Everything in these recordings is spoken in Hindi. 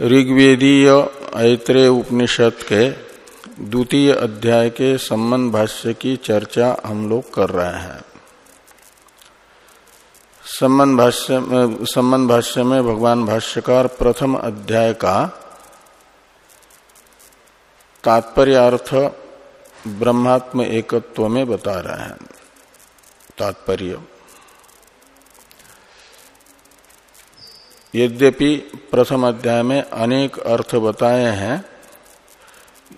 ऋग्वेदीय ऐत्रेय उपनिषद के द्वितीय अध्याय के संबंध भाष्य की चर्चा हम लोग कर रहे हैं। संबंध भाष्य में, संबंध भाष्य में भगवान भाष्यकार प्रथम अध्याय का तात्पर्य अर्थ ब्रह्मात्म एकत्व में बता रहे हैं। तात्पर्य। यद्यपि प्रथम अध्याय में अनेक अर्थ बताए हैं,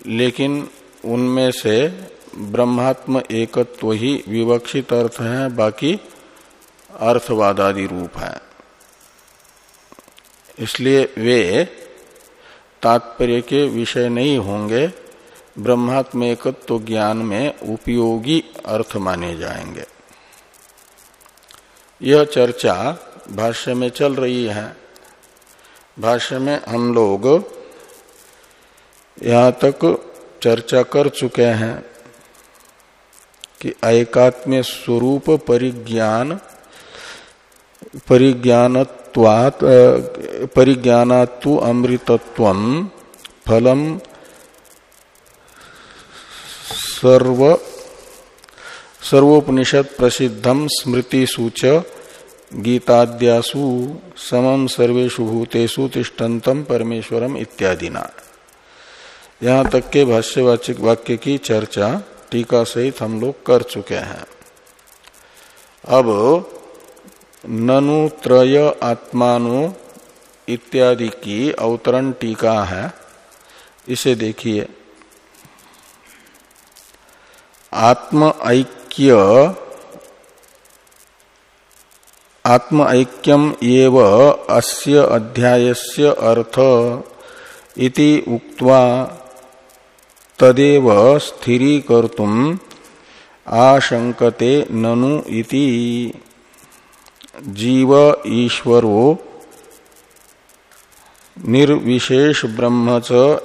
लेकिन उनमें से ब्रह्मात्म एकत्व ही विवक्षित अर्थ है, बाकी अर्थवादादि रूप है। इसलिए वे तात्पर्य के विषय नहीं होंगे, ब्रह्मात्म एकत्व ज्ञान में उपयोगी अर्थ माने जाएँगे। यह चर्चा भाष्य में चल रही है। भाष्य में हम लोग यहाँ तक चर्चा कर चुके हैं कि एकात्म स्वरूप परिज्ञान, परिज्ञानत्वात् परिज्ञानात्तु अमृतत्व फलम सर्व सर्वोपनिषद प्रसिद्धम स्मृति सूच गीताद्यासु समम सर्वेशु भूतेषु तिष्ठन्तम परमेश्वरम इत्यादि ना यहाँ तक के भाष्यवाचिक वाक्य की चर्चा, टीका सहित हम लोग कर चुके हैं। अब, ननु त्रय आत्मानु इत्यादि की अवतरण टीका है। इसे देखिए। आत्म ऐक्य आत्म ऐक्यम एव अस्य अध्यायस्य अर्थ इति उक्त्वा तदेव स्थिरीकर्तुम आशंकते ननु इति। जीव ईश्वरो निर्विशेष ब्रह्म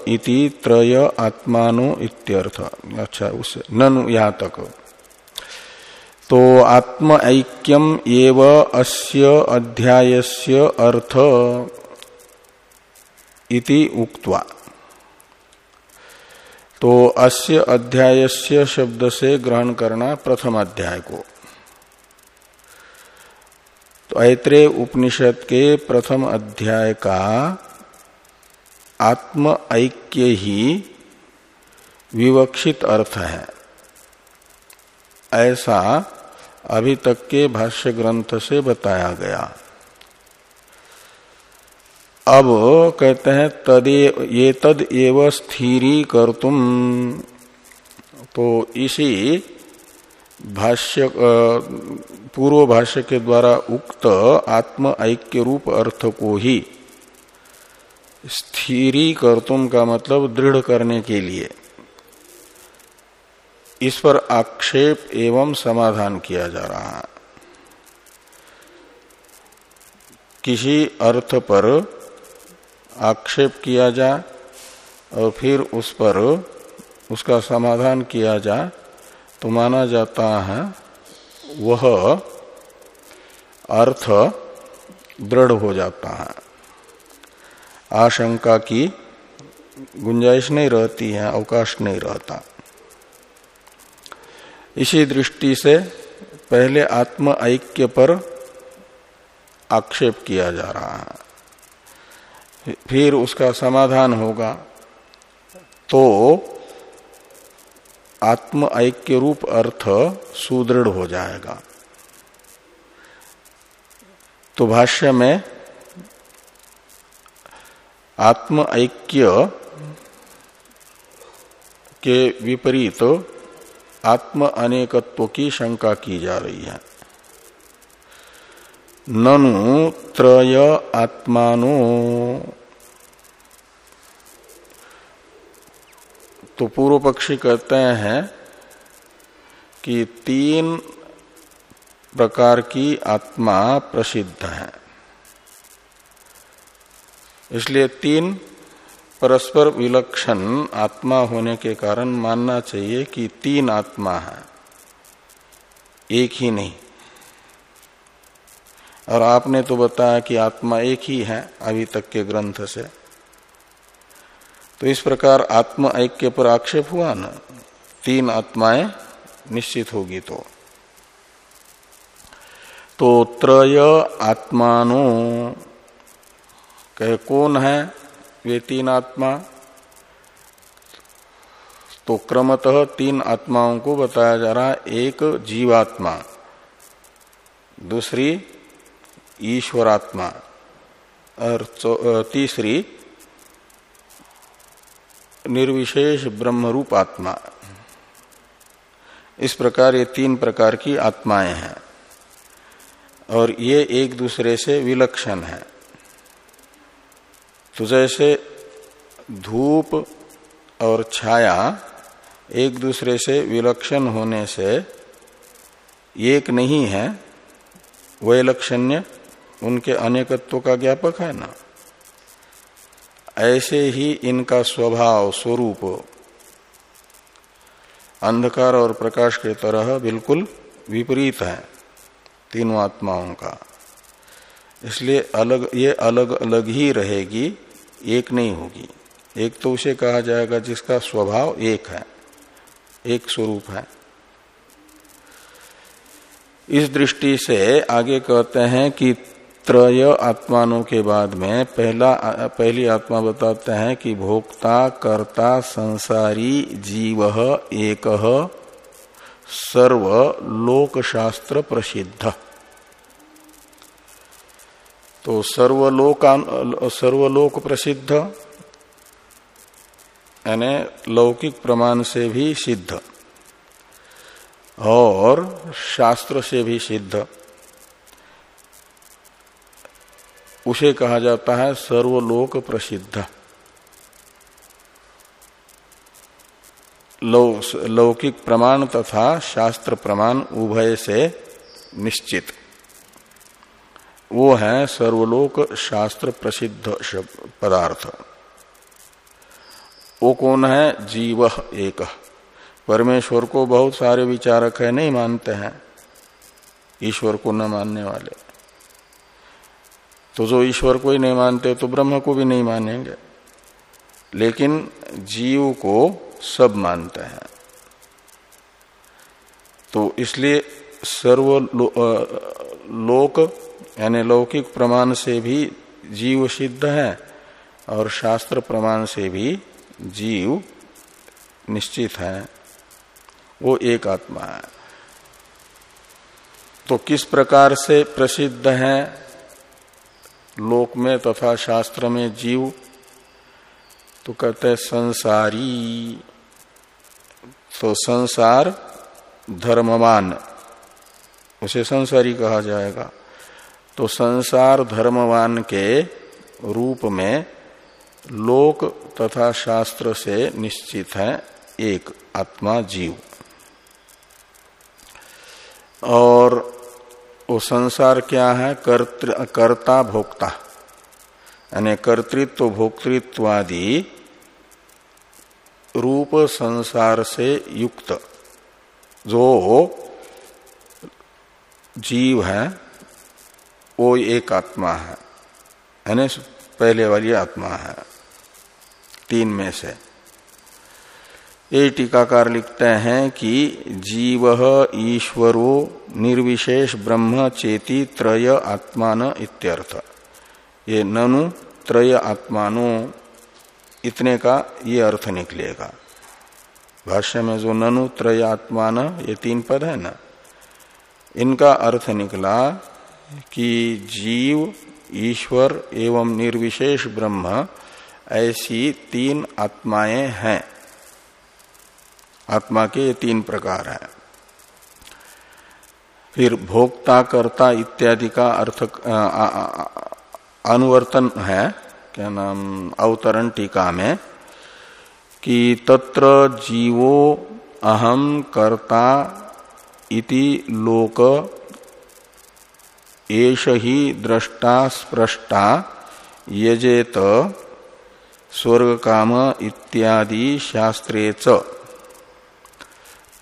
इति त्रय आत्मानो इत्यर्थ। अच्छा उसे ननु, यहाँ तक। तो आत्म ऐक्यम एव अस्य अध्यायस्य अर्थ इति उक्त्वा। तो अस्य अध्यायस्य शब्द से ग्रहण करना प्रथम अध्याय को। तो ऐत्रेय उपनिषद के प्रथम अध्याय का आत्म ऐक्य ही विवक्षित अर्थ है। ऐसा अभी तक के भाष्य ग्रंथ से बताया गया। अब कहते हैं, तदे ये तद एव स्थिरी कर तुम तो इसी भाष्य पूर्व भाष्य के द्वारा उक्त आत्म ऐक्य रूप अर्थ को ही स्थिरी तुम का मतलब दृढ़ करने के लिए। इस पर आक्षेप एवं समाधान किया जा रहा है। किसी अर्थ पर आक्षेप किया जा और फिर उस पर उसका समाधान किया जा तो माना जाता है वह अर्थ दृढ़ हो जाता है। आशंका की गुंजाइश नहीं रहती है, अवकाश नहीं रहता। इसी दृष्टि से पहले आत्म ऐक्य पर आक्षेप किया जा रहा है। फिर उसका समाधान होगा। तो आत्म ऐक्य रूप अर्थ सुदृढ़ हो जाएगा। तो भाष्य में आत्म ऐक्य के विपरीत आत्म अनेकत्व की शंका की जा रही है। ननु त्रय आत्मानो। तो पूर्व पक्षी कहते हैं कि तीन प्रकार की आत्मा प्रसिद्ध है। इसलिए तीन परस्पर विलक्षण आत्मा होने के कारण मानना चाहिए कि तीन आत्मा है। एक ही नहीं। और आपने तो बताया कि आत्मा एक ही है अभी तक के ग्रंथ से। तो इस प्रकार आत्म ऐक्य पर आक्षेप हुआ ना? तीन आत्माएँ निश्चित होगी तो। तो त्रय आत्मानो, कहे कौन है? वे तीन आत्मा। तो क्रमतः तीन आत्माओं को बताया जा रहा एक जीवात्मा, दूसरी ईश्वरात्मा, और तीसरी निर्विशेष ब्रह्मरूप आत्मा इस प्रकार ये तीन प्रकार की आत्माएँ हैं, और ये एक दूसरे से विलक्षण है। तो जैसे धूप और छाया एक दूसरे से विलक्षण होने से एक नहीं है, वैलक्षण्य उनके अनेकत्व का ज्ञापक है ना। ऐसे ही इनका स्वभाव, स्वरूप अंधकार और प्रकाश के तरह बिल्कुल विपरीत है तीनों आत्माओं का। इसलिए अलग, ये अलग अलग ही रहेगी, एक नहीं होगी। एक तो उसे कहा जाएगा जिसका स्वभाव एक है, एक स्वरूप है। इस दृष्टि से आगे कहते हैं कि त्रय आत्मानों के बाद में पहला, पहली आत्मा बताते हैं कि भोक्ता, कर्ता, संसारी, जीव, एक, सर्व लोक शास्त्र प्रसिद्ध। तो सर्वलोक सर्वलोक प्रसिद्ध, यानी लौकिक प्रमाण से भी सिद्ध, और शास्त्र से भी सिद्ध। उसे कहा जाता है सर्वलोक प्रसिद्ध। लौकिक प्रमाण तथा शास्त्र प्रमाण उभय से निश्चित। वो है सर्वलोक शास्त्र प्रसिद्ध पदार्थ। वो कौन है? जीव एक। परमेश्वर को बहुत सारे विचारक है नहीं मानते हैं। ईश्वर को न मानने वाले। तो जो ईश्वर को ही नहीं मानते तो ब्रह्म को भी नहीं मानेंगे। लेकिन जीव को सब मानते हैं। तो इसलिए सर्व लो, लोक यानी लौकिक प्रमाण से भी जीव सिद्ध है और शास्त्र प्रमाण से भी जीव निश्चित है। वो एक आत्मा है। तो किस प्रकार से प्रसिद्ध है लोक में तथा शास्त्र में जीव? तो कहते हैं संसारी। तो संसार धर्मवान, उसे संसारी कहा जाएगा। तो संसार धर्मवान के रूप में लोक तथा शास्त्र से निश्चित है एक आत्मा जीव। और वो संसार क्या है? कर्ता भोक्ता। यानी कर्तृत्व, भोक्तृत्वादि रूप संसार से युक्त जो जीव है वो एक आत्मा है। यानी पहले वाली आत्मा है। तीन में से। ये टीकाकार लिखते हैं कि जीव ईश्वरो निर्विशेष ब्रह्म चेती त्रय आत्मान इत्यर्थ। ये ननु त्रय आत्मानो, इतने का ये अर्थ निकलेगा। भाष्य में जो ननु त्रय आत्मान, ये तीन पद है ना? इनका अर्थ निकला कि जीव, ईश्वर एवं निर्विशेष ब्रह्म ऐसी तीन आत्माएँ हैं। आत्मा के ये तीन प्रकार है। फिर भोक्ता, कर्ता इत्यादि का अर्थ अनुवर्तन है, क्या नाम, अवतरण टीका में, कि तत्र जीवो अहम कर्ता इति लोक एष ही दृष्टा स्पृष्टा यजेत स्वर्ग काम इत्यादि शास्त्रे च।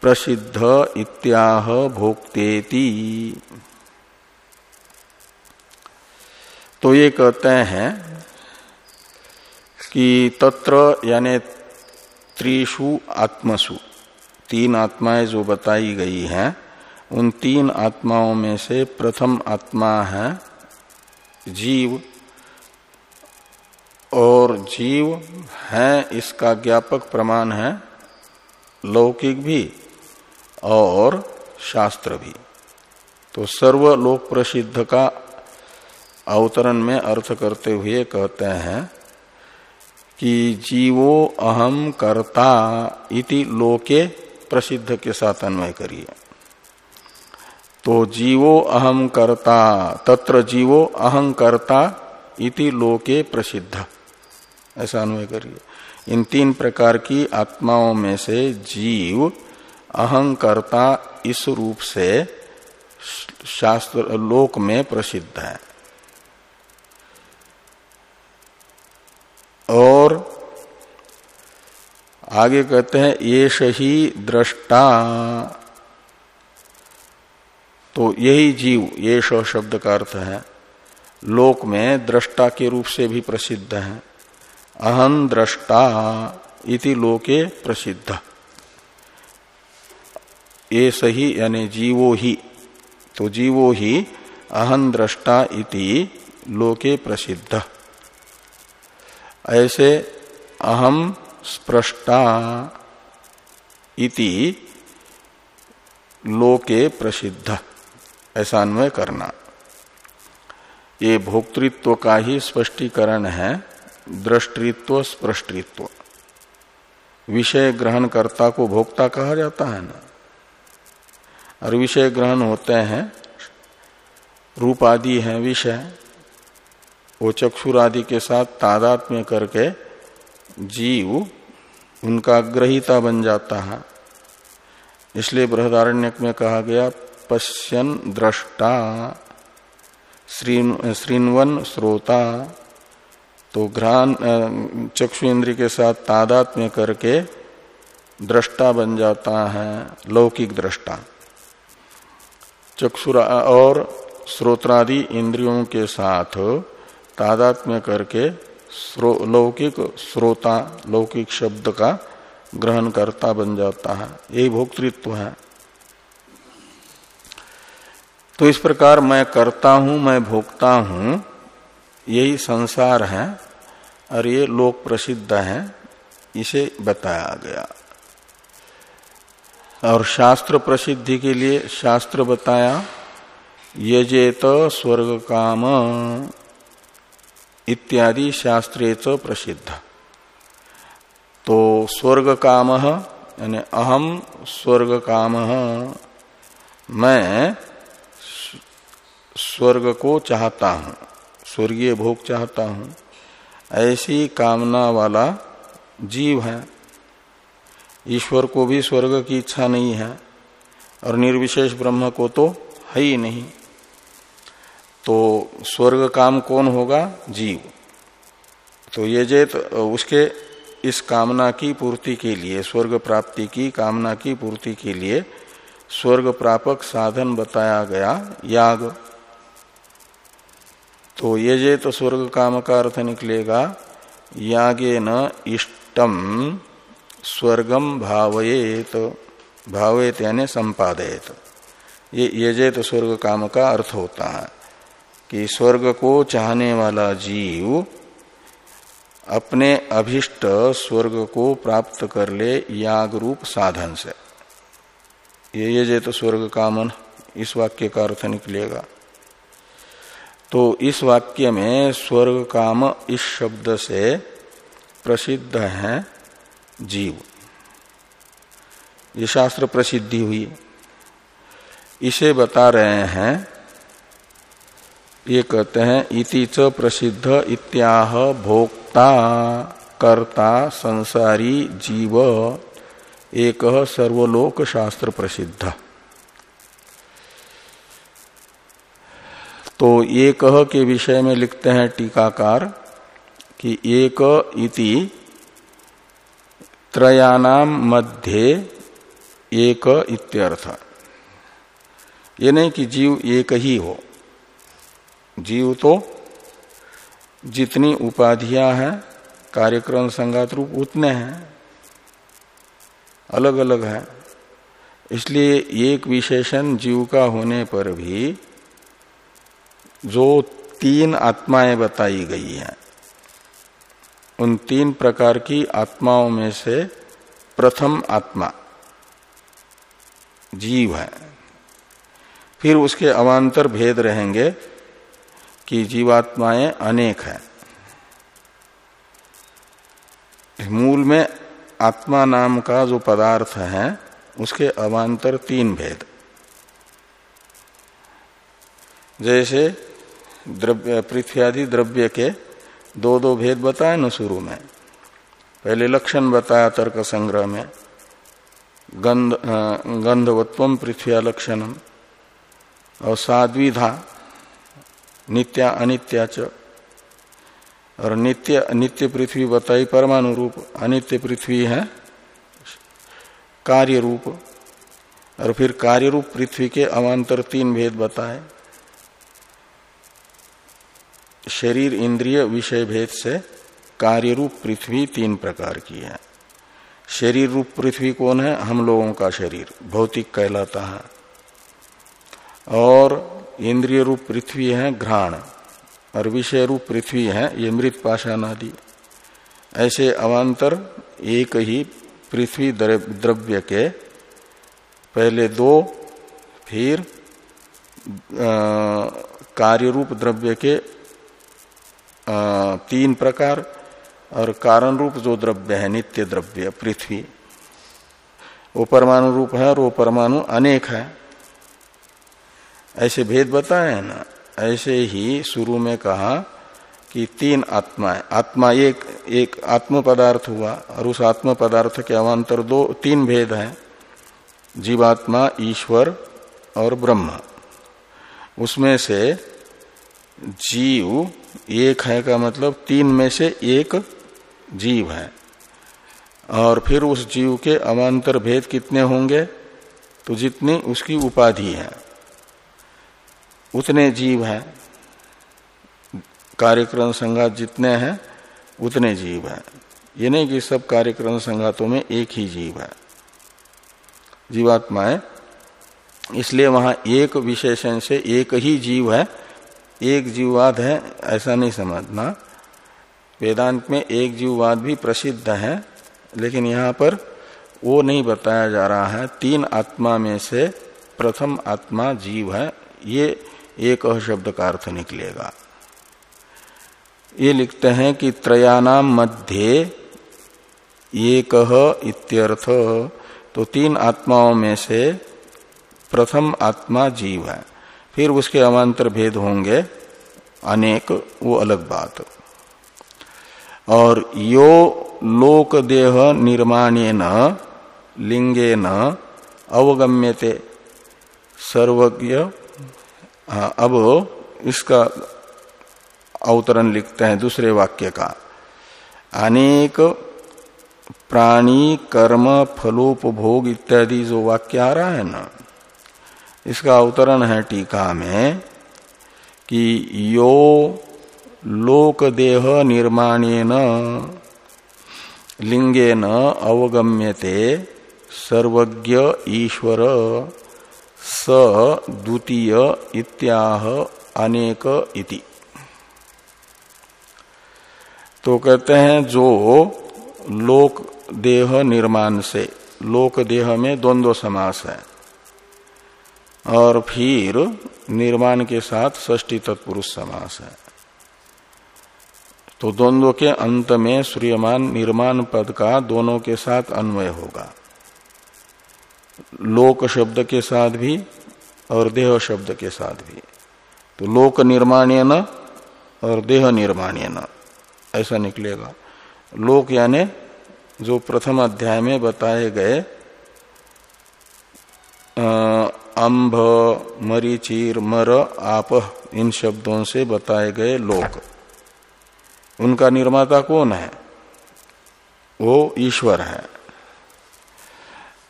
प्रसिद्ध इत्याह भोक्तेति। तो ये कहते हैं कि तत्र यानी त्रिशु आत्मसु, तीन आत्माएँ जो बताई गई हैं उन तीन आत्माओं में से प्रथम आत्मा है जीव और जीव है इसका ज्ञापक प्रमाण है लौकिक भी और शास्त्र भी। तो सर्वलोक प्रसिद्ध का अवतरण में अर्थ करते हुए कहते हैं कि जीवो अहम कर्ता इति लोके प्रसिद्ध के साथ अन्वय करिए। तो जीवो अहम कर्ता, तत्र जीवो अहं कर्ता इति लोके प्रसिद्ध। ऐसा अन्वय करिए। इन तीन प्रकार की आत्माओं में से जीव अहंकर्ता इस रूप से शास्त्र, लोक में प्रसिद्ध है। और आगे कहते हैं ये ही दृष्टा तो यही जीव, ये शब्द का अर्थ है। लोक में दृष्टा के रूप से भी प्रसिद्ध है। अहम दृष्टा इति लोके प्रसिद्ध। ये सही यानी जीवो ही। तो जीवो ही अहम दृष्टा इति लोके प्रसिद्ध। ऐसे अहम स्प्रष्टा इति लोके प्रसिद्ध। ऐसा अन्वय करना। ये भोक्तृत्व का ही स्पष्टीकरण है, दृष्टित्व, स्पष्टित्व। विषय ग्रहण कर्ता को भोक्ता कहा जाता है ना। और विषय ग्रहण होते हैं रूप आदि है विषय, वो चक्षुर आदि के साथ तादात्म्य करके जीव उनका ग्रहिता बन जाता है। इसलिए बृहदारण्यक में कहा गया पश्यन दृष्टा श्रीनवन श्रोता तो घ्रान चक्षु इंद्र के साथ तादात्म्य करके दृष्टा बन जाता है, लौकिक दृष्टा चक्षुरा और श्रोत्रादि इंद्रियों के साथ तादात्म्य करके लौकिक श्रोता, लौकिक शब्द का ग्रहण करता बन जाता है। यही भोक्तृत्व है। तो इस प्रकार मैं करता हूँ, मैं भोगता हूँ, यही संसार है और ये लोक प्रसिद्ध है, इसे बताया गया। और शास्त्र प्रसिद्धि के लिए शास्त्र बताया, यजेत स्वर्ग काम, इत्यादि शास्त्रेच प्रसिद्ध। तो स्वर्ग काम, यानी अहम स्वर्ग काम, मैं स्वर्ग को चाहता हूँ, स्वर्गीय भोग चाहता हूँ, ऐसी कामना वाला जीव है। ईश्वर को भी स्वर्ग की इच्छा नहीं है और निर्विशेष ब्रह्म को तो है ही नहीं। तो स्वर्ग काम कौन होगा? जीव। तो ये जेत, उसके इस कामना की पूर्ति के लिए, स्वर्ग प्राप्ति की कामना की पूर्ति के लिए स्वर्ग प्रापक साधन बताया गया याग। तो ये जे तो स्वर्ग काम का अर्थ निकलेगा, यागे न इष्टम स्वर्गम भावयेत भावयेत यानी संपादयत। ये यजेत स्वर्ग काम का अर्थ होता है कि स्वर्ग को चाहने वाला जीव अपने अभिष्ट स्वर्ग को प्राप्त कर ले याग रूप साधन से। ये यजेत स्वर्ग कामन इस वाक्य का अर्थ निकलेगा। तो इस वाक्य में स्वर्ग काम इस शब्द से प्रसिद्ध है जीव। ये शास्त्र प्रसिद्धि हुई। इसे बता रहे हैं, ये कहते हैं, इति च प्रसिद्ध इत्याह भोक्ता कर्ता संसारी जीव, एक सर्वलोक शास्त्र प्रसिद्ध। तो एक के विषय में लिखते हैं टीकाकार कि एक इति त्रयानाम मध्य एक इत्यर्थ। ये नहीं कि जीव एक ही हो। जीव तो जितनी उपाधियाँ हैं, कार्यक्रम संगात रूप उतने हैं अलग अलग है। इसलिए एक विशेषण जीव का होने पर भी जो तीन आत्माएँ बताई गई हैं, उन तीन प्रकार की आत्माओं में से प्रथम आत्मा जीव है। फिर उसके अवान्तर भेद रहेंगे कि जीवात्माएँ अनेक हैं। मूल में आत्मा नाम का जो पदार्थ है, उसके अवान्तर तीन भेद। जैसे द्रव्य, पृथ्वी आदि द्रव्य के दो दो भेद बताए न शुरू में। पहले लक्षण बताया तर्क संग्रह में। गंध गंधवत्व पृथ्वी लक्षणम और साद्विधा, नित्या, अनित्या च। और नित्य नित्य पृथ्वी बताई परमाणु रूप। अनित्य पृथ्वी है कार्य रूप और फिर कार्य रूप पृथ्वी के अवान्तर तीन भेद बताए। शरीर इंद्रिय विषय भेद से कार्य रूप पृथ्वी तीन प्रकार की है। शरीर रूप पृथ्वी कौन है? हम लोगों का शरीर, भौतिक कहलाता है। और इंद्रिय रूप पृथ्वी है घ्राण, और विषय रूप पृथ्वी है ये मृत पाषाण आदि। ऐसे अवान्तर एक ही पृथ्वी द्रव्य के पहले दो, फिर कार्य रूप द्रव्य के तीन प्रकार और कारण रूप जो द्रव्य है, नित्य द्रव्य, पृथ्वी। वो परमाणु रूप है और वो परमाणु अनेक है। ऐसे भेद बताए ना, ऐसे ही शुरू में कहा कि तीन आत्माएँ आत्मा एक एक आत्म पदार्थ हुआ और उस आत्म पदार्थ के अवान्तर दो, तीन भेद हैं। जीवात्मा, ईश्वर और ब्रह्म। उसमें से जीव एक है का मतलब तीन में से एक जीव है। और फिर उस जीव के अवान्तर भेद कितने होंगे? तो जितनी उसकी उपाधि है। उतने जीव हैं। कार्यक्रम संघात जितने हैं, उतने जीव हैं। ये नहीं कि सब कार्यक्रम संघातों में एक ही जीव है। जीवात्माएँ, इसलिए वहाँ एक विशेषण से एक ही जीव है। एक जीववाद है, ऐसा नहीं समझना। वेदांत में एक जीववाद भी प्रसिद्ध है, लेकिन यहाँ पर वो नहीं बताया जा रहा है। तीन आत्मा में से प्रथम आत्मा जीव है। ये एक शब्द का अर्थ निकलेगा। ये लिखते हैं कि त्रयानाम मध्य एक इत्यर्थ। तो तीन आत्माओं में से प्रथम आत्मा जीव है। फिर उसके अवान्तर भेद होंगे। अनेक, वो अलग बात। और यो लोक देह निर्माणे लिंगे न अवगम्यते, सर्वज्ञ। हाँ अब इसका अवतरण लिखते हैं दूसरे वाक्य का। अनेक प्राणी, कर्म, फलोपभोग इत्यादि जो वाक्य आ रहा है ना इसका अवतरण है टीका में कि यो लोक देह निर्माणेन लिंगेन अवगम्यते सर्वज्ञ ईश्वर स द्वितीय इत्याह अनेक इति। तो कहते हैं जो लोक देह निर्माण से लोक देह में द्वंद्व समास है। और फिर निर्माण के साथ षष्टी तत्पुरुष समास है। तो द्वंद्व के अंत में सूर्यमान निर्माण पद का दोनों के साथ अन्वय होगा। लोक शब्द के साथ भी और देह शब्द के साथ भी। तो लोक निर्माण न और देह निर्माण न ऐसा निकलेगा। लोक यानी जो प्रथम अध्याय में बताए गए अम्भ मरीचीर, मर, आप इन शब्दों से बताए गए लोक। उनका निर्माता कौन है? वो ईश्वर है।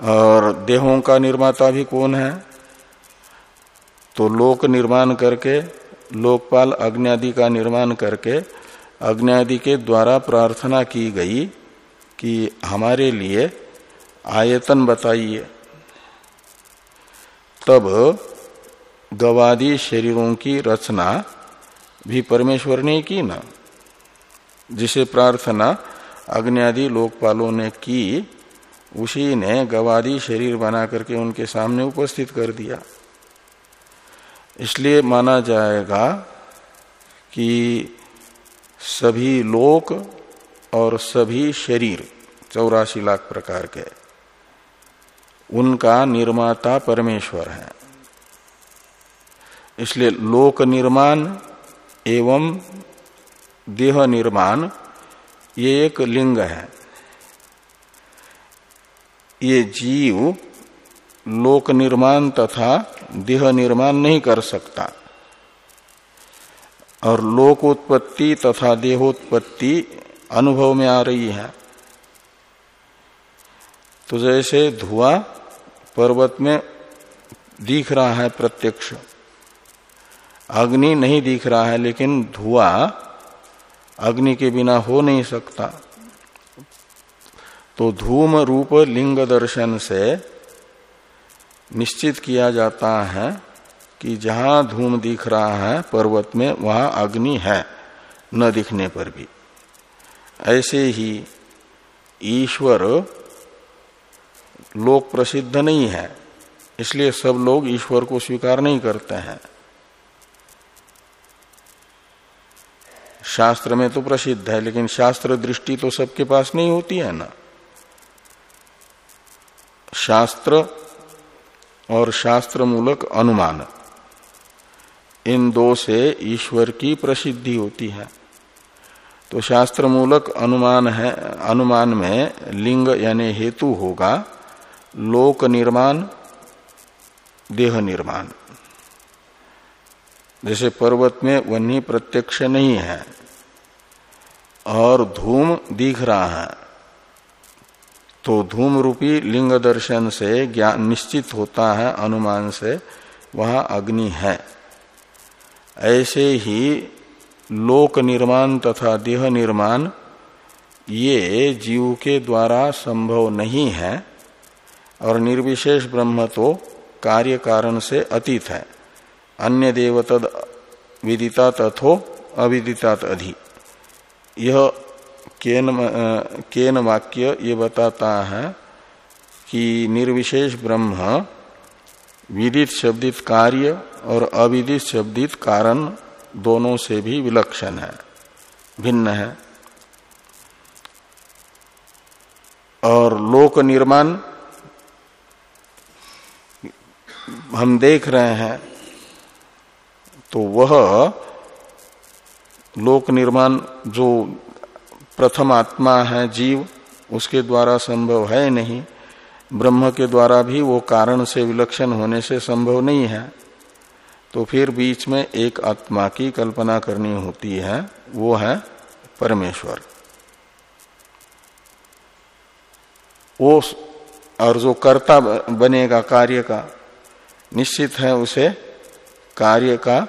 और देहों का निर्माता भी कौन है? तो लोक निर्माण करके, लोकपाल अग्नि का निर्माण करके अग्नि के द्वारा प्रार्थना की गई कि हमारे लिए आयतन बताइए। तब गवादी शरीरों की रचना भी परमेश्वर ने की ना। जिसे प्रार्थना अग्नि लोकपालों ने की, उसी ने गवादी शरीर बना करके उनके सामने उपस्थित कर दिया। इसलिए माना जाएगा कि सभी लोक और सभी शरीर चौरासी लाख प्रकार के उनका निर्माता परमेश्वर है। इसलिए लोक निर्माण एवं देह निर्माण ये एक लिंग है। ये जीव लोक निर्माण तथा देह निर्माण नहीं कर सकता। और लोकोत्पत्ति तथा देहोत्पत्ति अनुभव में आ रही है। तो जैसे धुआँ पर्वत में दिख रहा है प्रत्यक्ष। अग्नि नहीं दिख रहा है, लेकिन धुआँ अग्नि के बिना हो नहीं सकता। तो धूम रूप लिंग दर्शन से निश्चित किया जाता है कि जहाँ धूम दिख रहा है पर्वत में, वहाँ अग्नि है, न दिखने पर भी। ऐसे ही ईश्वर लोक प्रसिद्ध नहीं है, इसलिए सब लोग ईश्वर को स्वीकार नहीं करते हैं। शास्त्र में तो प्रसिद्ध है, लेकिन शास्त्र दृष्टि तो सबके पास नहीं होती है ना। शास्त्र और शास्त्र मूलक अनुमान, इन दो से ईश्वर की प्रसिद्धि होती है। तो शास्त्र मूलक अनुमान है, अनुमान में लिंग यानी हेतु होगा लोक निर्माण, देह निर्माण। जैसे पर्वत में वन्नी प्रत्यक्ष नहीं है और धूम दिख रहा है तो धूम रूपी लिंग दर्शन से ज्ञान निश्चित होता है, अनुमान से वहाँ अग्नि है। ऐसे ही लोक निर्माण तथा देह निर्माण ये जीव के द्वारा संभव नहीं है। और निर्विशेष ब्रह्म तो कार्य कारण से अतीत है। अन्य देव तद विदिता तथो अविदिता अधि यह केन केन वाक्य ये बताता है कि निर्विशेष ब्रह्म विदित शब्दित कार्य और अविदित शब्दित कारण दोनों से भी विलक्षण है, भिन्न है। और लोक निर्माण हम देख रहे हैं तो वह लोक निर्माण जो प्रथम आत्मा है जीव, उसके द्वारा संभव है नहीं। ब्रह्म के द्वारा भी वो कारण से विलक्षण होने से संभव नहीं है। तो फिर बीच में एक आत्मा की कल्पना करनी होती है, वो है परमेश्वर। वो और जो कर्ता बनेगा कार्य का निश्चित है उसे कार्य का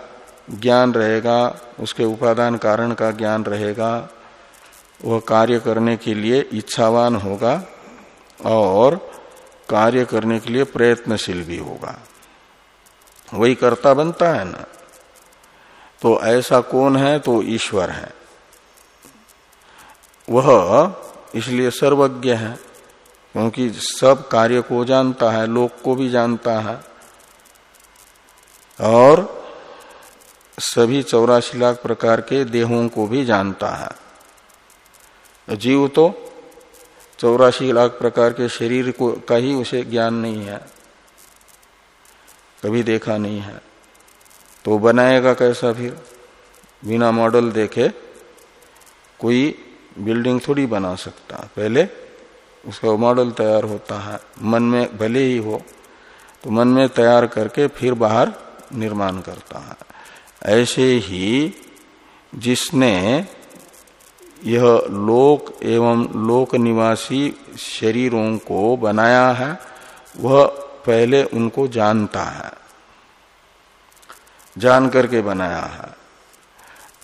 ज्ञान रहेगा, उसके उपादान कारण का ज्ञान रहेगा, वह कार्य करने के लिए इच्छावान होगा और कार्य करने के लिए प्रयत्नशील भी होगा। वही कर्ता बनता है ना। तो ऐसा कौन है? तो ईश्वर है। वह इसलिए सर्वज्ञ है, क्योंकि सब कार्य को जानता है, लोक को भी जानता है। और सभी चौरासी लाख प्रकार के देहों को भी जानता है। जीव तो चौरासी लाख प्रकार के शरीर को, का ही उसे ज्ञान नहीं है, कभी देखा नहीं है। तो बनाएगा कैसा फिर? बिना मॉडल देखे कोई बिल्डिंग थोड़ी बना सकता। पहले उसका मॉडल तैयार होता है, मन में भले ही हो तो मन में तैयार करके फिर बाहर निर्माण करता है। ऐसे ही जिसने यह लोक एवं लोक निवासी शरीरों को बनाया है, वह पहले उनको जानता है, जान करके बनाया है।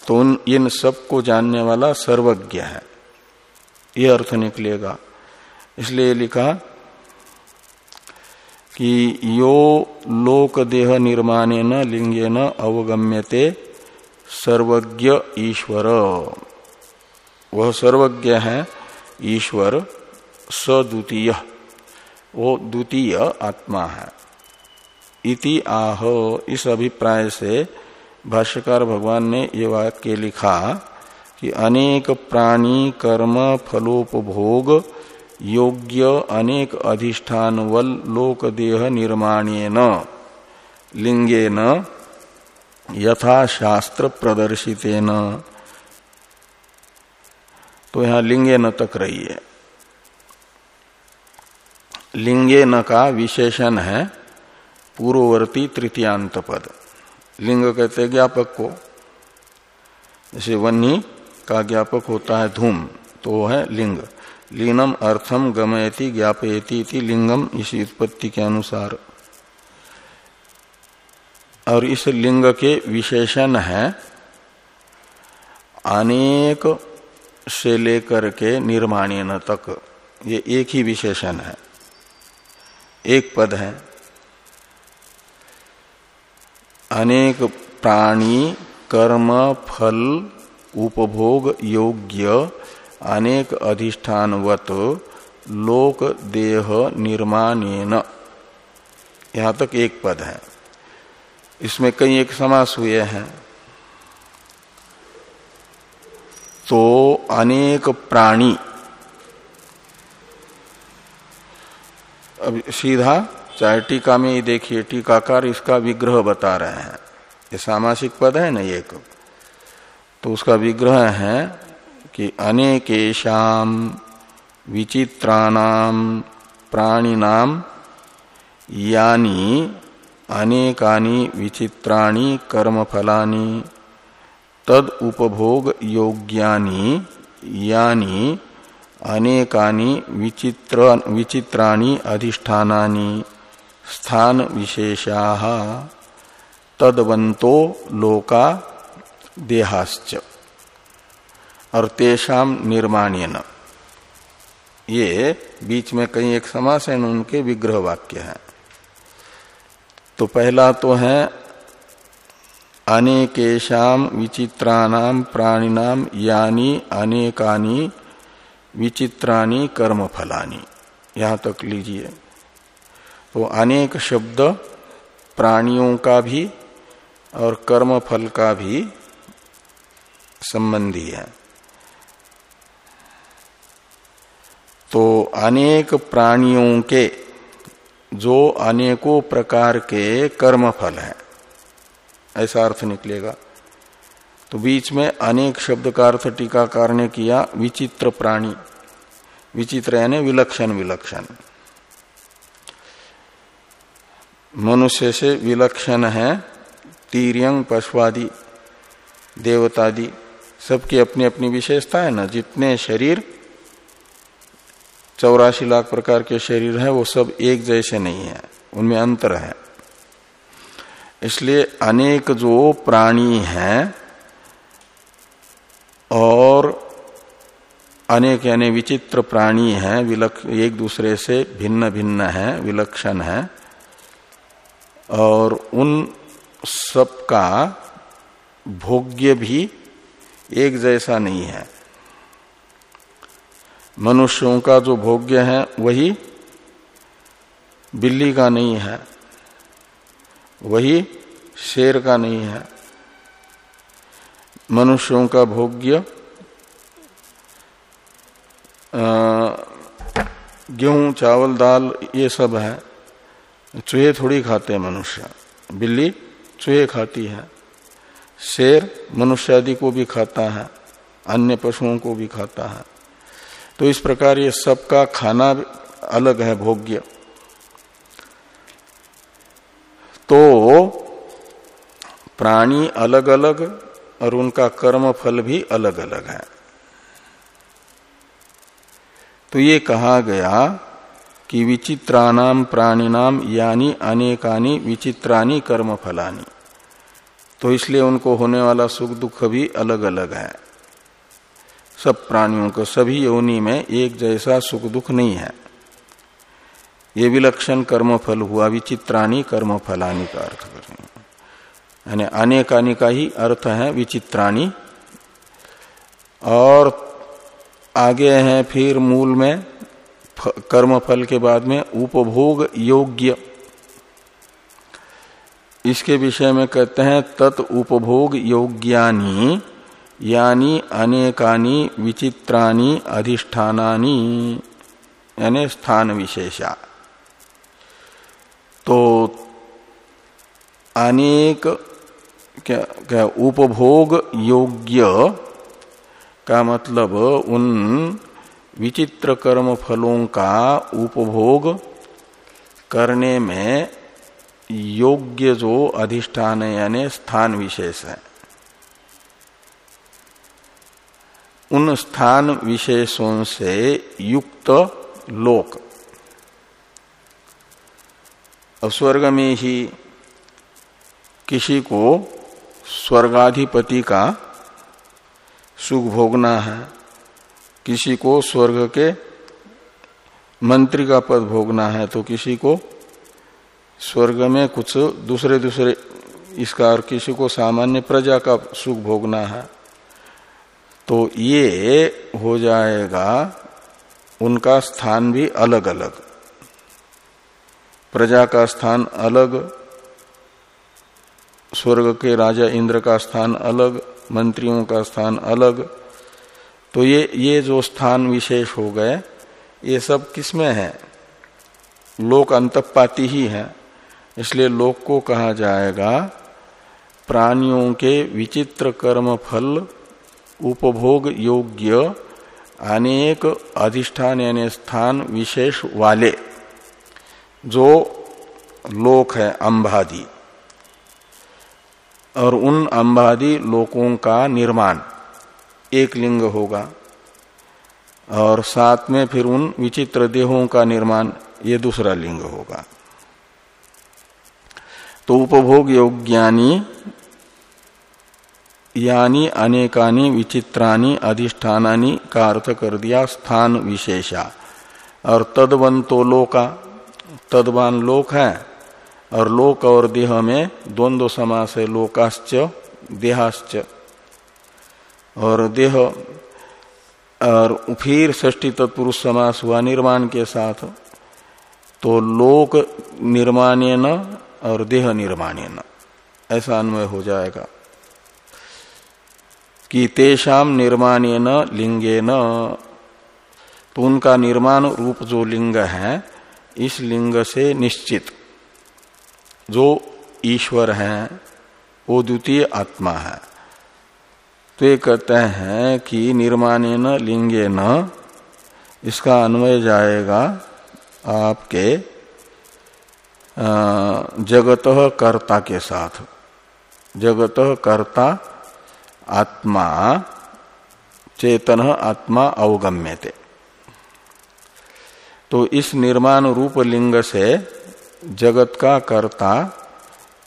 तो उन, इन सबको जानने वाला सर्वज्ञ है। यह अर्थ निकलेगा। इसलिए लिखा कि यो लोक देह निर्माण न लिंगे न अवगम्यते सर्वज्ञ ईश्वर। वह सर्वज्ञ है, ईश्वर सद्वितीय। वो द्वितीय आत्मा है। इति आह, इस अभिप्राय से भाष्यकार भगवान ने ये वाक्य लिखा कि अनेक प्राणी कर्म फलोपभोग योग्य अनेक अधिष्ठान वल लोक देह निर्माणेन, लिंगेन यथा शास्त्र प्रदर्शितेन। तो यहाँ लिंगे न तक रही है लिंगे न का विशेषण है पूर्ववर्ती तृतीयांत पद। लिंग कहते ज्ञापक को। जैसे वन्नी का ज्ञापक होता है धूम तो है लिंग। लीनम अर्थम गमयति ज्ञापयति इति लिंगम इसी उत्पत्ति के अनुसार। और इस लिंग के विशेषण है, अनेक से लेकर के निर्माणीन तक। ये एक ही विशेषण है। एक पद है। अनेक प्राणी, कर्म, फल, उपभोग, योग्य अनेक अधिष्ठानवत लोक देह निर्माण यहाँ तक एक पद है। इसमें कई एक समास हुए हैं। तो अनेक प्राणी। अब सीधा चाहे टीका में ही देखिए, टीकाकार इसका विग्रह बता रहे हैं। ये सामासिक पद है ना एक। तो उसका विग्रह है कि अनेकेशाम विचित्राणाम प्राणिनाम यानी अनेकानि विचित्राणि कर्मफलानि तद उपभोग योग्यानि यानी अनेकानि विचित्र, विचित्राणि अधिष्ठानानि स्थान विशेषा तदवंतो लोका देहाश्च। और तेषाम निर्माण्यन ये बीच में कई एक समास है, उनके विग्रह वाक्य है। तो पहला तो है अनेकेशम विचित्राणाम प्राणिनाम यानी अनेकानी विचित्राणी कर्म फलानी यहाँ तक लीजिए। तो अनेक शब्द प्राणियों का भी और कर्म फल का भी संबंधी है। तो अनेक प्राणियों के, जो अनेकों प्रकार के कर्म फल है। ऐसा अर्थ निकलेगा। तो बीच में अनेक शब्द का अर्थ टीकाकार ने किया, विचित्र प्राणी। विचित्र यानी विलक्षण विलक्षण। मनुष्य से विलक्षण है तीर्यंग पशुआदि देवतादि, सबकी अपनी अपनी विशेषता है ना। जितने शरीर चौरासी लाख प्रकार के शरीर है, वो सब एक जैसे नहीं है, उनमें अंतर है। इसलिए अनेक जो प्राणी हैं और अनेक यानी विचित्र प्राणी हैं विलक्ष एक दूसरे से भिन्न भिन्न है, विलक्षण है, और उन सब का भोग्य भी एक जैसा नहीं है। मनुष्यों का जो भोग्य है, वही बिल्ली का नहीं है, वही शेर का नहीं है। मनुष्यों का भोग्य गेहूँ, चावल, दाल, ये सब है। चूहे थोड़ी खाते हैं मनुष्य। बिल्ली चूहे खाती है। शेर मनुष्य आदि को भी खाता है, अन्य पशुओं को भी खाता है। तो इस प्रकार ये सबका खाना अलग है, भोग्य। तो प्राणी अलग अलग और उनका कर्म फल भी अलग अलग है। तो ये कहा गया कि विचित्राणाम प्राणिनाम यानी अनेकानी विचित्रानी कर्म फलानी तो इसलिए उनको होने वाला सुख दुख भी अलग अलग है। सब प्राणियों को, सभी योनि में एक जैसा सुख दुख नहीं है। ये विलक्षण कर्मफल हुआ, विचित्राणी कर्मफलानी का अर्थ कर यानी अनेकानी का ही अर्थ है विचित्राणी। और आगे हैं फिर मूल में कर्म फल के बाद में उपभोग योग्य। इसके विषय में कहते हैं, तत् उपभोग योग्यानी। यानी अनेकानी विचित्राणी अधिष्ठानी यानी स्थान विशेषा। तो अनेक क्या क्या उपभोग योग्य का मतलब उन विचित्र कर्म फलों का उपभोग करने में योग्य जो अधिष्ठान यानी स्थान विशेष है। उन स्थान विशेषों से युक्त लोक स्वर्ग में ही किसी को स्वर्गाधिपति का सुख भोगना है, किसी को स्वर्ग के मंत्री का पद भोगना है तो किसी को स्वर्ग में कुछ दूसरे दूसरे इसका और किसी को सामान्य प्रजा का सुख भोगना है। तो ये हो जाएगा, उनका स्थान भी अलग अलग प्रजा का स्थान अलग, स्वर्ग के राजा इंद्र का स्थान अलग, मंत्रियों का स्थान अलग। तो ये ये जो स्थान विशेष हो गए, ये सब किसमें है? लोक अंतपाती ही है। इसलिए लोक को कहा जाएगा, प्राणियों के विचित्र कर्म फल उपभोग योग्य अनेक अधिष्ठान यानी स्थान विशेष वाले, जो लोक है अंबादी, और उन अंबादी लोकों का निर्माण एक लिंग होगा, और साथ में फिर उन विचित्र देहों का निर्माण ये दूसरा लिंग होगा। तो उपभोग योग्यानी यानी अनेकानी विचित्रानी अधिष्ठानी का अर्थ कर दिया स्थान विशेषा। और तदवंतो लोका, तदवान लोक है, और लोक और देह में द्वंद्व समास है लोकाश्च, देहाश्च। और देह, और फिर ष्टी तत्पुरुष समास हुआ निर्माण के साथ। तो लोक निर्माण और देह निर्माण ऐसा अन्वय हो जाएगा। कि तेषाम निर्माण लिंगे न तो उनका निर्माण रूप जो लिंग है, इस लिंग से निश्चित। जो ईश्वर है, वो द्वितीय आत्मा है। तो ये कहते हैं कि निर्माण न लिंगे न इसका अन्वय जाएगा आपके जगत कर्ता के साथ। जगत कर्ता आत्मा, चेतन आत्मा अवगम्यते। तो इस निर्माण रूप लिंग से जगत का कर्ता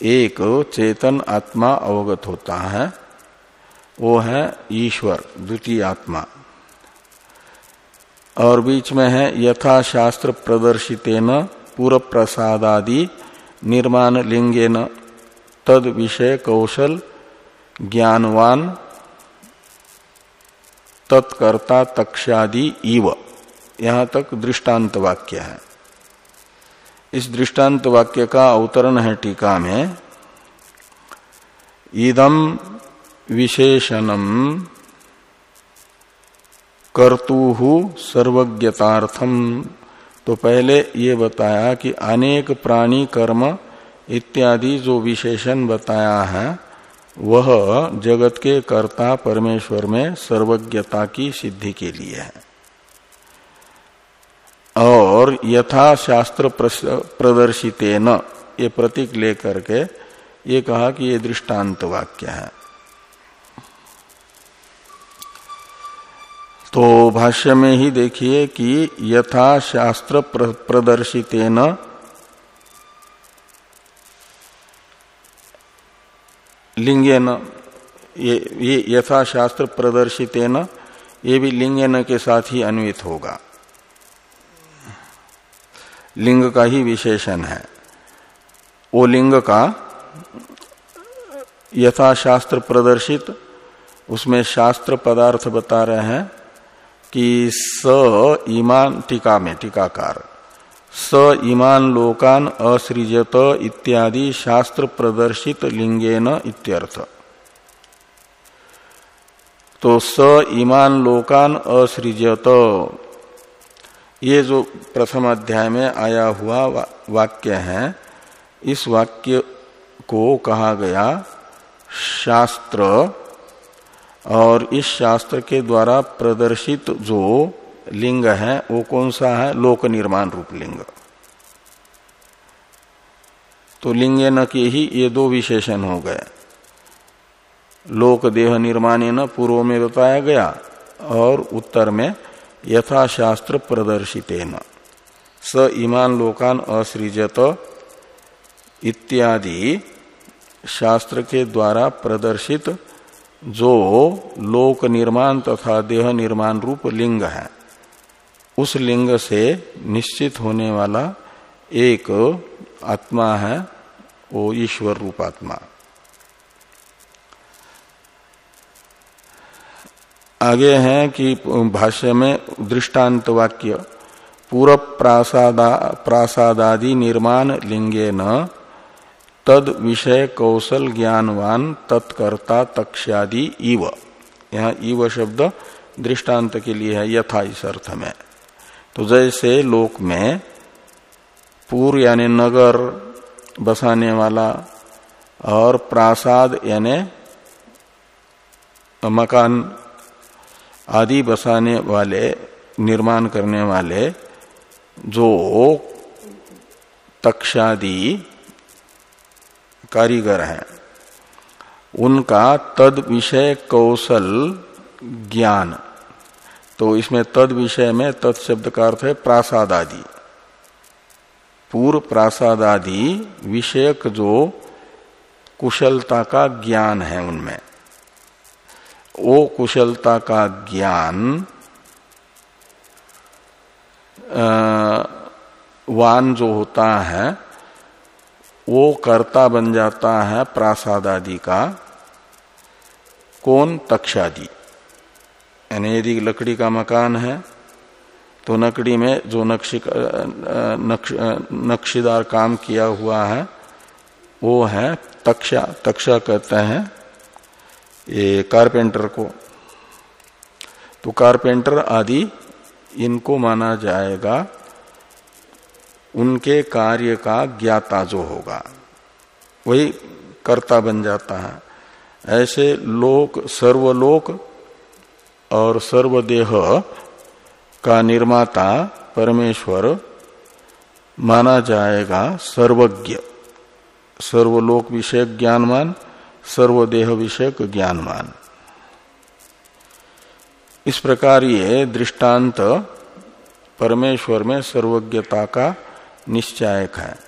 एक चेतन आत्मा अवगत होता है, वो है ईश्वर, द्वितीय आत्मा। और बीच में है यथा शास्त्र प्रदर्शितेन पूर्व प्रसादादि निर्माण लिंगेन तद विषय कौशल ज्ञानवान, तत्कर्ता, तक्षादि इव यहाँ तक दृष्टांत वाक्य है। इस दृष्टांत वाक्य का अवतरण है टीका में। इदम विशेषणम कर्तु सर्वज्ञतार्थम तो पहले ये बताया कि अनेक प्राणी कर्म इत्यादि जो विशेषण बताया है वह जगत के कर्ता परमेश्वर में सर्वज्ञता की सिद्धि के लिए है। और यथा शास्त्र प्रदर्शित न ये प्रतीक लेकर के ये कहा कि ये दृष्टांत वाक्य है। तो भाष्य में ही देखिए कि यथा शास्त्र प्रदर्शित न लिंगे न ये, ये यथा शास्त्र प्रदर्शित न ये भी लिंगे न के साथ ही अन्वित होगा। लिंग का ही विशेषण है। वो लिंग का यथा शास्त्र प्रदर्शित उसमें शास्त्र पदार्थ बता रहे हैं कि स ईमान टीका में टीकाकार। स ईमान लोकान असृजत इत्यादि शास्त्र प्रदर्शित लिंगेन इत्यर्थ। तो स ईमान लोकान असृजत। ये जो प्रथम अध्याय में आया हुआ वाक्य है, इस वाक्य को कहा गया शास्त्र और इस शास्त्र के द्वारा प्रदर्शित जो लिंग है, वो कौन सा है? लोक निर्माण रूप लिंग। तो लिंगे न के ही ये दो विशेषण हो गए। लोक देह निर्माण न पूर्व में बताया गया और उत्तर में यथाशास्त्र प्रदर्शित न। स ईमान लोकान असृजत इत्यादि शास्त्र के द्वारा प्रदर्शित जो लोक निर्माण तथा देह निर्माण रूप लिंग है। उस लिंग से निश्चित होने वाला एक आत्मा है, वो ईश्वर रूप आत्मा आगे है कि भाष्य में दृष्टांत वाक्य पूर्व प्रासादा, प्रासादादि निर्माण लिंगे न, तद विषय कौशल ज्ञानवान तत्कर्ता तक्ष्यादि इव। यहाँ इव शब्द दृष्टांत के लिए है, यथा इस अर्थ में। तो जैसे लोक में पूर यानी नगर बसाने वाला और प्रासाद यानी मकान आदि बसाने वाले, निर्माण करने वाले जो तक्षादि कारीगर हैं, उनका तद विषय कौशल ज्ञान। तो इसमें तद विषय में तद शब्द का अर्थ है प्रासाद आदि पूर्व प्रासाद आदि विषयक जो कुशलता का ज्ञान है उनमें। वो कुशलता का ज्ञान वान जो होता है, वो कर्ता बन जाता है प्रासाद आदि का। कौन? तक्षादि। यानी यदि लकड़ी का मकान है तो नकड़ी में जो नक्शी नक्श, नक्शीदार काम किया हुआ है वो है तक्षा तक्षा कहते हैं ये कारपेंटर को। तो कारपेंटर आदि इनको माना जाएगा उनके कार्य का ज्ञाता जो होगा वही कर्ता बन जाता है। ऐसे लोक सर्वलोक और सर्वदेह का निर्माता परमेश्वर माना जाएगा सर्वज्ञ। सर्वलोक विषय ज्ञानमान सर्वदेह विषयक ज्ञानमान इस प्रकार ये दृष्टांत परमेश्वर में सर्वज्ञता का निश्चायक है।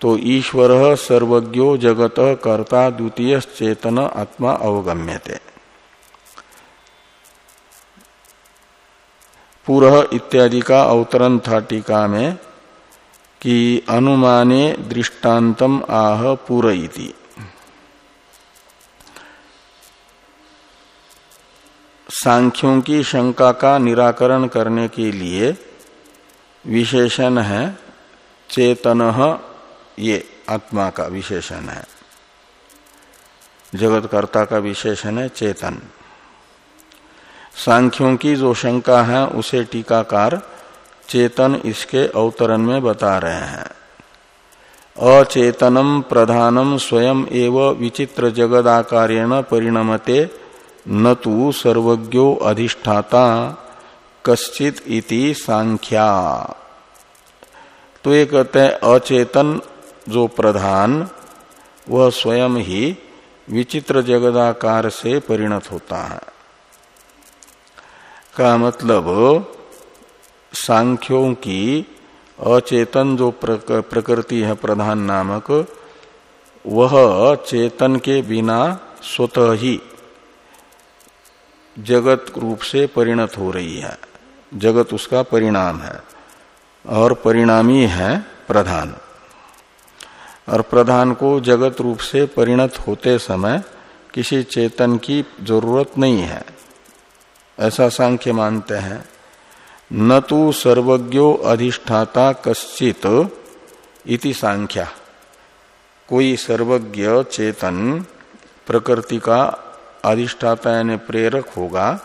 तो ईश्वर सर्वज्ञो जगत कर्ता द्वितीय चेतन आत्मा अवगम्यते। पूर्व इत्यादि का अवतरण था टीका में कि अनुमाने दृष्टान्तम आह पूरयति सांख्यों की शंका का निराकरण करने के लिए विशेषण है चेतन ये आत्मा का विशेषण है। जगतकर्ता का विशेषण है चेतन। सांख्यों की जो शंका है, उसे टीकाकार चेतन इसके अवतरण में बता रहे हैं। अचेतनम प्रधानम स्वयं एव विचित्र जगदाकारेण परिणमते न तो सर्वज्ञो अधिष्ठाता, कश्चित इति सांख्या। तो ये कहते हैं, अचेतन जो प्रधान, वह स्वयं ही विचित्र जगदाकार से परिणत होता है। का मतलब सांख्यों की अचेतन जो प्रकृति है प्रधान नामक, वह चेतन के बिना स्वतः ही जगत रूप से परिणत हो रही है। जगत उसका परिणाम है और परिणामी है प्रधान। और प्रधान को जगत रूप से परिणत होते समय किसी चेतन की ज़रूरत नहीं है। ऐसा सांख्य मानते हैं, न तो सर्वज्ञो अधिष्ठाता कश्चित इति सांख्या। कोई सर्वज्ञ चेतन प्रकृति का अधिष्ठाता यानी प्रेरक होगा,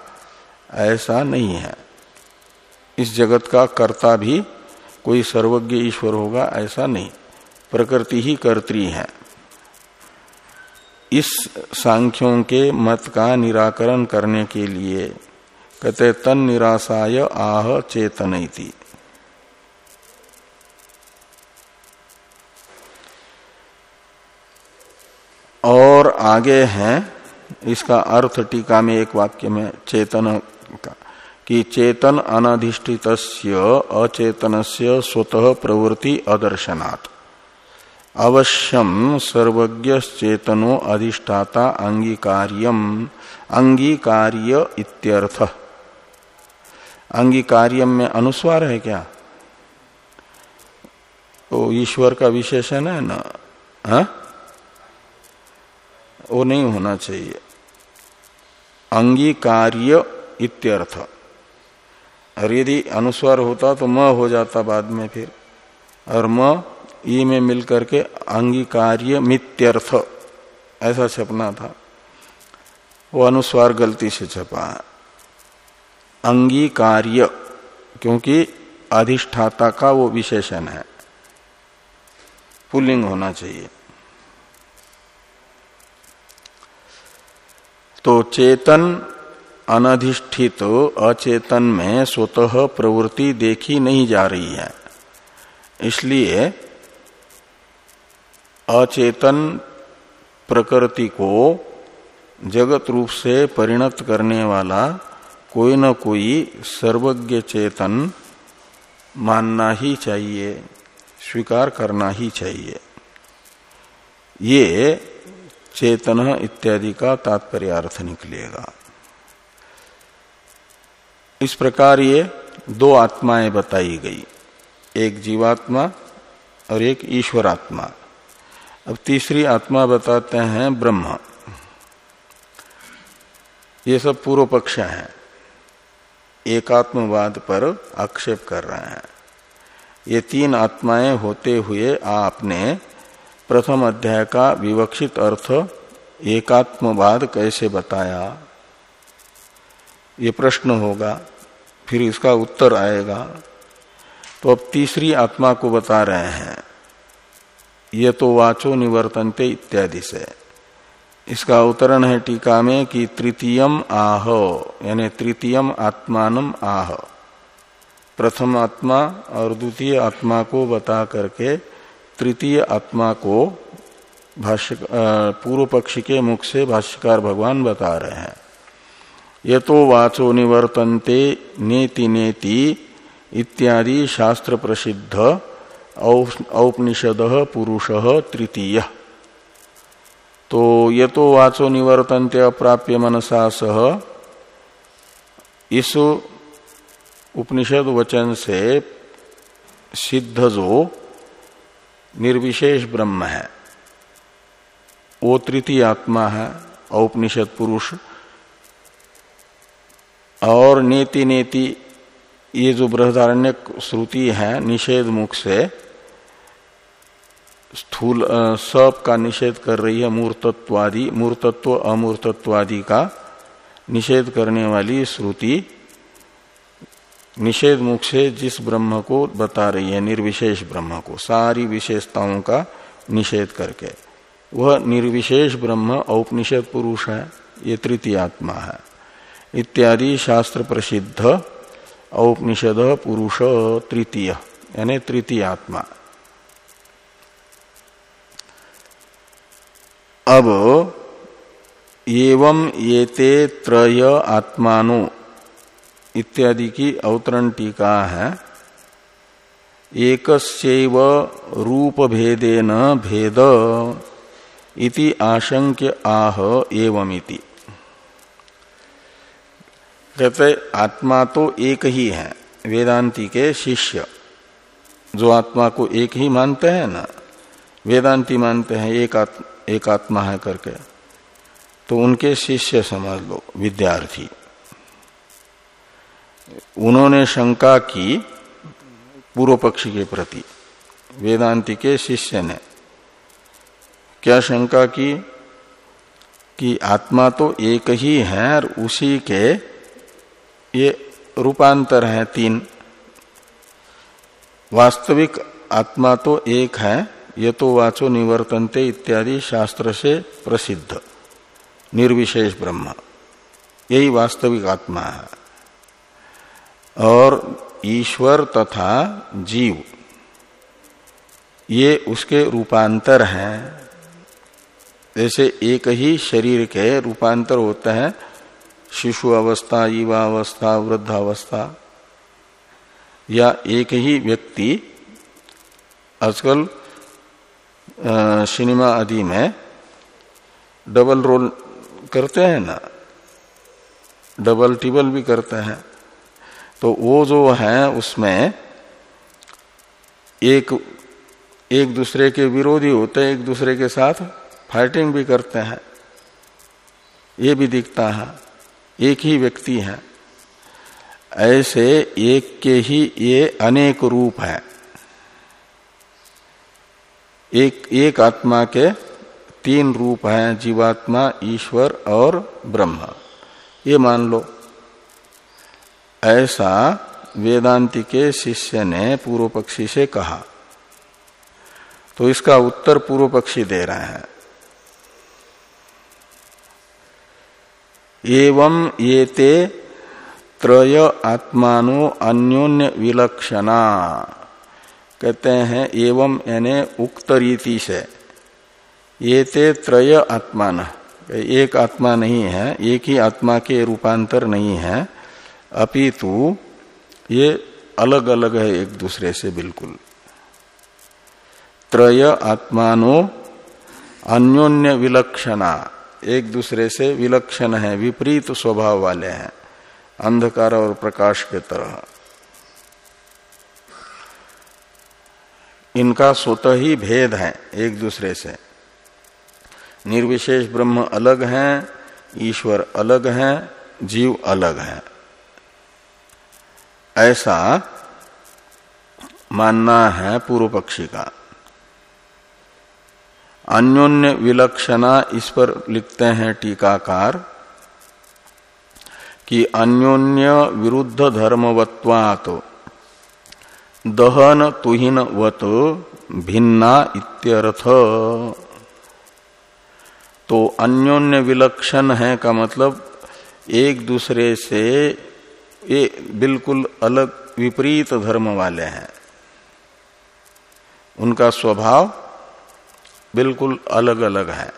ऐसा नहीं है। इस जगत का कर्ता भी कोई सर्वज्ञ ईश्वर होगा, ऐसा नहीं। प्रकृति ही कर्त्री है। इस सांख्यों के मत का निराकरण करने के लिए कहते तन निराशाय आह चेतन और आगे हैं, इसका अर्थ टीका में एक वाक्य में चेतन का, कि चेतन अनाधिष्ठित अचेतन से स्वतः प्रवृत्ति अदर्शनात्। अवश्यम सर्वज्ञ चेतनो अधिष्ठाता अंगीकार्यम, अंगीकार्य इत्यर्थ। अंगीकार्यम में अनुस्वार है क्या? तो ईश्वर का विशेषण है ना? हा? वो नहीं होना चाहिए। अंगीकार्य इत्यर्थ। और यदि अनुस्वार होता तो म हो जाता बाद में फिर। और म, ई में मिलकर के अंगीकार्य मित्यर्थ। ऐसा छपना था। वो अनुस्वार गलती से छपा। है अंगीकार्य, क्योंकि अधिष्ठाता का वो विशेषण है। पुल्लिंग होना चाहिए। तो चेतन अनधिष्ठित, अचेतन में स्वतः प्रवृत्ति देखी नहीं जा रही है। इसलिए अचेतन प्रकृति को जगत रूप से परिणत करने वाला कोई न कोई सर्वज्ञ चेतन मानना ही चाहिए, स्वीकार करना ही चाहिए। ये चेतन इत्यादि का तात्पर्य अर्थ निकलेगा। इस प्रकार ये दो आत्माएँ बताई गई, एक जीवात्मा और एक ईश्वरात्मा। अब तीसरी आत्मा बताते हैं ब्रह्म। ये सब पूर्व पक्ष हैं। एकात्मवाद पर आक्षेप कर रहे हैं। ये तीन आत्माएँ होते हुए आपने प्रथम अध्याय का विवक्षित अर्थ एकात्मवाद कैसे बताया? ये प्रश्न होगा, फिर इसका उत्तर आएगा। तो अब तीसरी आत्मा को बता रहे हैं। ये तो वाचो निवर्तनते इत्यादि से। इसका अवतरण है टीका में कि तृतीयम आह, यानी तृतीयम आत्मान आह। प्रथम आत्मा और द्वितीय आत्मा को बता करके तृतीय आत्मा को भाष्य पूर्व पक्षी के मुख से भाष्यकार भगवान बता रहे हैं। ये तो वाचो निवर्तनते नेति नेति इत्यादि शास्त्र प्रसिद्ध औपनिषद पुरुष तृतीय। तो ये तो वाचो निवर्तनते अप्राप्य मनसा सह। इस उपनिषद वचन से सिद्ध जो निर्विशेष ब्रह्म है, वो तृतीय आत्मा है, औपनिषद पुरुष। और नेति नेति ये जो बृहदारण्य श्रुति है, निषेध मुख से स्थूल सब का निषेध कर रही है मूर्तत्वादि, मूर्तत्व, अमूर्तत्वादि का निषेध करने वाली श्रुति निषेध मुख से जिस ब्रह्म को बता रही है, निर्विशेष ब्रह्म को, सारी विशेषताओं का निषेध करके। वह निर्विशेष ब्रह्म औपनिषद पुरुष है, ये तृतीय आत्मा है। इत्यादि शास्त्र प्रसिद्ध औपनिषद पुरुष तृतीय, यानी तृतीय आत्मा अब एवं ये त्रय आत्मानो इत्यादि की अवतरण टीका है। एक रूप भेदेन भेद इति आशंक्य आह एवमिति। कहते आत्मा तो एक ही है वेदांति के शिष्य। जो आत्मा को एक ही मानते हैं ना वेदांति मानते हैं एक आत्मा, एक आत्मा है करके तो उनके शिष्य समझ लो, विद्यार्थी। उन्होंने शंका की पूर्व पक्षी के प्रति, वेदांति के शिष्य ने। क्या शंका की? कि आत्मा तो एक ही है और उसी के ये रूपांतर है तीन। वास्तविक आत्मा तो एक है ये तो वाचो निवर्तनते इत्यादि शास्त्र से प्रसिद्ध। निर्विशेष ब्रह्म। यही वास्तविक आत्मा है। और ईश्वर तथा जीव, ये उसके रूपांतर हैं। जैसे एक ही शरीर के रूपांतर होते हैं। शिशु अवस्था युवा अवस्था वृद्धावस्था, या एक ही व्यक्ति। आजकल सिनेमा आदि में डबल रोल करते हैं ना, डबल टिबल भी करते हैं। तो वो जो है, उसमें एक एक दूसरे के विरोधी होते हैं, एक दूसरे के साथ फाइटिंग भी करते हैं। ये भी दिखता है, एक ही व्यक्ति है। ऐसे एक के ही ये अनेक रूप है। एक एक आत्मा के तीन रूप हैं, जीवात्मा, ईश्वर और ब्रह्म। ये मान लो। ऐसा वेदांति के शिष्य ने पूर्व पक्षी से कहा। तो इसका उत्तर पूर्व पक्षी दे रहे हैं। एवं ये ते त्रय आत्मानो अन्योन्य विलक्षणा। कहते हैं, एवं यानी उक्त रीति से। ये ते त्रय आत्मान। एक आत्मा नहीं है, एक ही आत्मा के रूपांतर नहीं है। अपितु ये अलग अलग है एक दूसरे से बिल्कुल। त्रय आत्मानो अन्योन्य विलक्षणा। एक दूसरे से विलक्षण है, विपरीत स्वभाव वाले हैं, अंधकार और प्रकाश के तरह। इनका स्वतः ही भेद है एक दूसरे से। निर्विशेष ब्रह्म अलग है, ईश्वर अलग है, जीव अलग है। ऐसा मानना है पूर्व पक्षी का। अन्योन्य विलक्षणा इस पर लिखते हैं टीकाकार कि अन्योन्य विरुद्ध धर्मवत्वात दहन तुहिन वत भिन्ना इत्यर्थ। तो अन्योन्य विलक्षण है का मतलब एक दूसरे से ये बिल्कुल अलग विपरीत धर्म वाले हैं। उनका स्वभाव बिल्कुल अलग अलग है।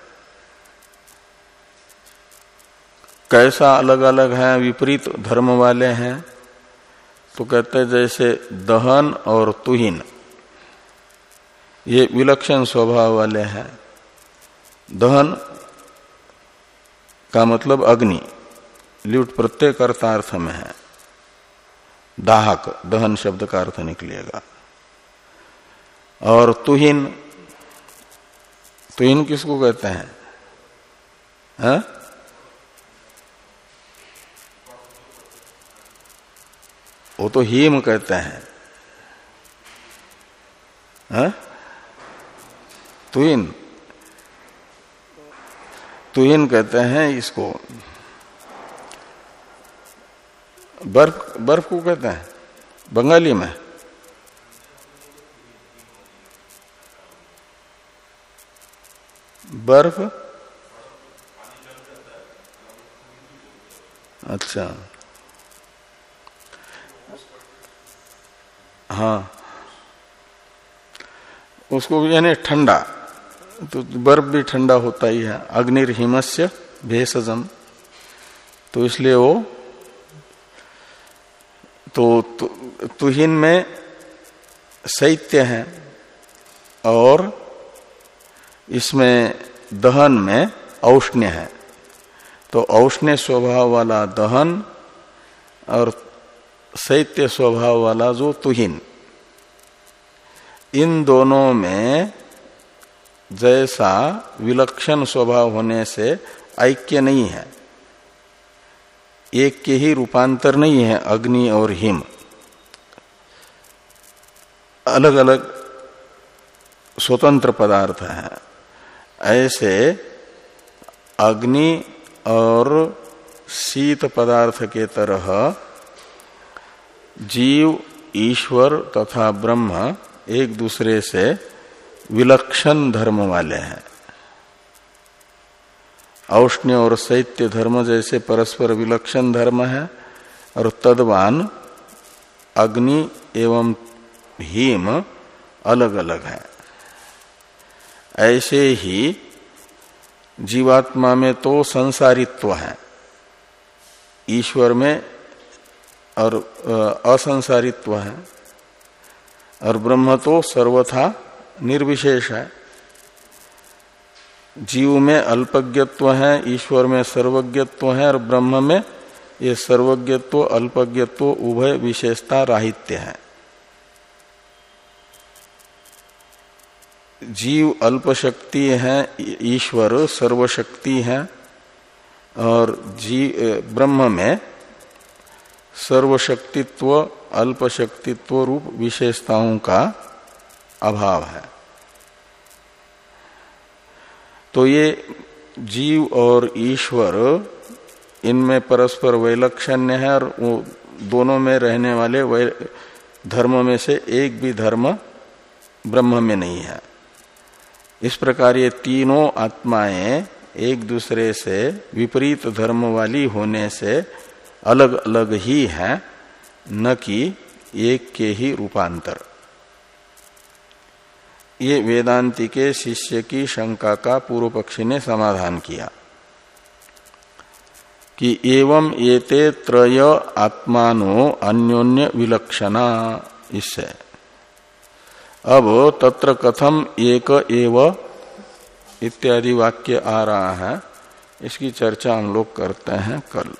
कैसा अलग अलग है? विपरीत धर्म वाले हैं। तो कहते हैं जैसे दहन और तुहिन, ये विलक्षण स्वभाव वाले हैं। दहन का मतलब अग्नि, ल्यूट प्रत्येक अर्थ में है। दाहक, दहन शब्द का अर्थ निकलेगा। और तुहिन तुहिन किसको कहते हैं? हा? वो तो हीम कहते हैं। हा? तुहिन। तुहिन कहते हैं इसको। बर्फ़ बर्फ़ को कहते हैं। बंगाली में। बर्फ़? अच्छा। हाँ। उसको यानी ठंडा तो बर्फ़ भी ठंडा होता ही है। अग्निर हिमस्य भेषजम। तो इसलिए वो तो तुहिन में शैत्य है और इसमें दहन में औष्ण्य है। तो औष्ण्य स्वभाव वाला दहन और शैत्य स्वभाव वाला जो तुहिन। इन दोनों में जैसा विलक्षण स्वभाव होने से ऐक्य नहीं है। एक के ही रूपांतर नहीं है, अग्नि और हिम। अलग अलग स्वतंत्र पदार्थ है। ऐसे अग्नि और शीत पदार्थ के तरह जीव, ईश्वर तथा ब्रह्म एक दूसरे से विलक्षण धर्म वाले हैं। औष्ण्य और शैत्य धर्म जैसे परस्पर विलक्षण धर्म है और तद्वान अग्नि एवं हिम अलग अलग है। ऐसे ही जीवात्मा में तो संसारित्व है। ईश्वर में और असंसारित्व है। और ब्रह्म तो सर्वथा निर्विशेष है। जीव में अल्पज्ञत्व है, ईश्वर में सर्वज्ञत्व है, और ब्रह्म में ये सर्वज्ञत्व, अल्पज्ञत्व, उभय विशेषता राहित्य है। जीव अल्प शक्ति है, ईश्वर सर्वशक्ति है, और जी ब्रह्म में सर्वशक्तित्व, अल्पशक्तित्व रूप विशेषताओं का अभाव है। तो ये जीव और ईश्वर, इनमें परस्पर वैलक्षण्य है और वो दोनों में रहने वाले धर्म में से एक भी धर्म ब्रह्म में नहीं है। इस प्रकार ये तीनों आत्माएँ एक दूसरे से विपरीत धर्म वाली होने से अलग अलग ही है, न कि एक के ही रूपांतर। ये वेदांति के शिष्य की शंका का पूर्व पक्षी ने समाधान किया कि एवं एते त्रय आत्मानो अन्योन्य विलक्षणा, इससे। अब तत्र कथम एक एव इत्यादि वाक्य आ रहा है, इसकी चर्चा हम लोग करते हैं कल।